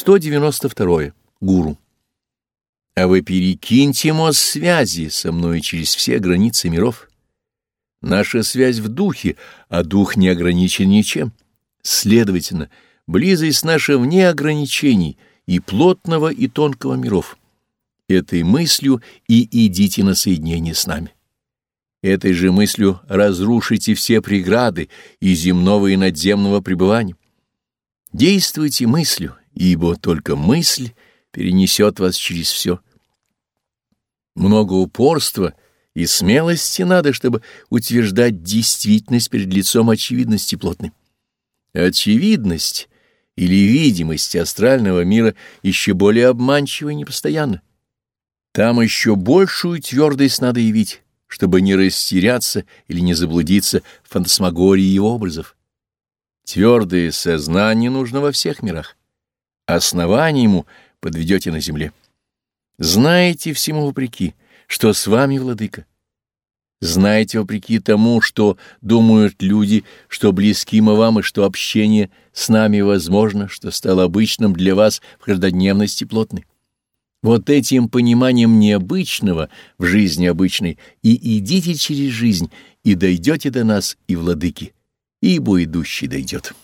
192. Гуру. А вы перекиньте мост связи со мной через все границы миров. Наша связь в духе, а дух не ограничен ничем. Следовательно, близость наша вне ограничений и плотного, и тонкого миров. Этой мыслью и идите на соединение с нами. Этой же мыслью разрушите все преграды и земного, и надземного пребывания. Действуйте мыслью, ибо только мысль перенесет вас через все. Много упорства и смелости надо, чтобы утверждать действительность перед лицом очевидности плотной. Очевидность или видимость астрального мира еще более обманчива и непостоянна. Там еще большую твердость надо явить, чтобы не растеряться или не заблудиться в фантасмагории его образов. Твердое сознание нужно во всех мирах. Основание ему подведете на земле. Знаете всему вопреки, что с вами владыка. Знаете вопреки тому, что думают люди, что близки мы вам и что общение с нами возможно, что стало обычным для вас в каждодневности плотной. Вот этим пониманием необычного в жизни обычной и идите через жизнь, и дойдете до нас, и владыки, ибо идущий дойдет.